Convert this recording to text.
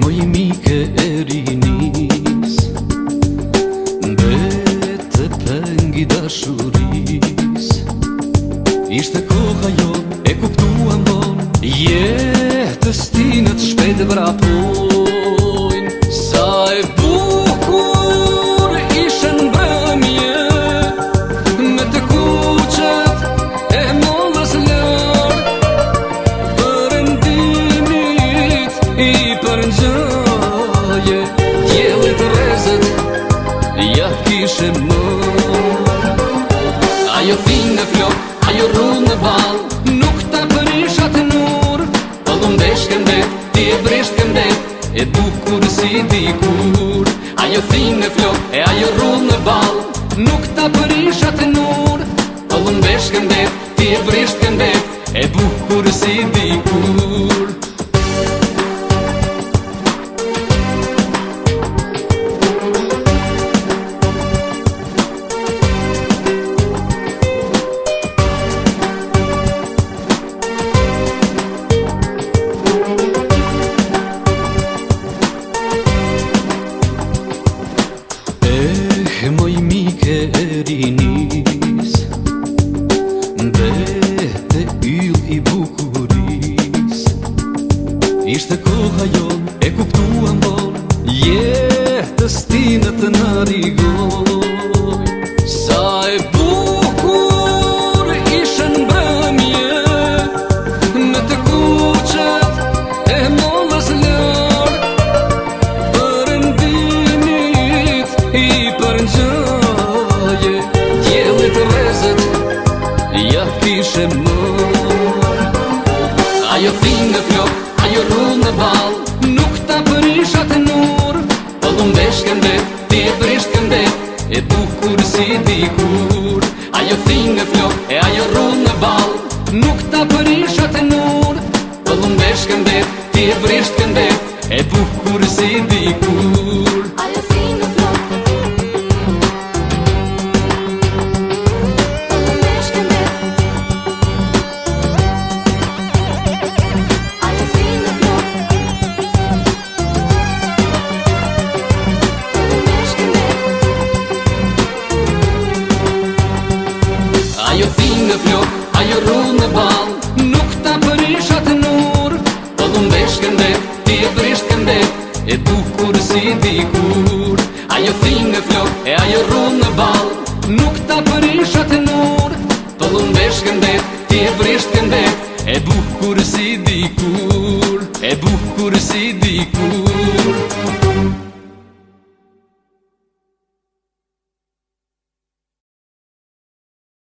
Moj ke e rrinis Be te pëngi dashuris Ishte koha jo, e kuptuan do po, Je të stinët shpede vrapun marë në gjaje Djelit rezet Ja kishe më Ajo thinë në flok Ajo ru në val Nuk ta përishat në ur Pëllum besh këndet Ti e bresht këndet E dukur si dikur Ajo thinë në flok E ajo ru në val Nuk ta përishat në ur Pëllum besh këndet Ti e bresht këndet E bukur si dikur koha jo E kuptua mbol Je ti në të narigoj Sa e bukur ishën bëmje Me të kuqet e mollës lër Përëndimit i përngjaje Djelit rezet ja kishe më Ajo thinë në jo rrull në bal Nuk ta përishat po e nur Pëllum besh këmbe, ti e prish këndet, E bukur si dikur Ajo thing në flok, e ajo rrull në bal Nuk ta përishat po e nur Pëllum besh këmbe, ti e prish këndet, E bukur si dikur Ajo në flok Ajo rrull në bal Nuk ta përishat nur Po dhëm besh këndet Ti e brisht këndet E dukur si dikur Ajo thing në flok E ajo rrull në bal Nuk ta përishat nur Po dhëm besh këndet Ti e brisht këndet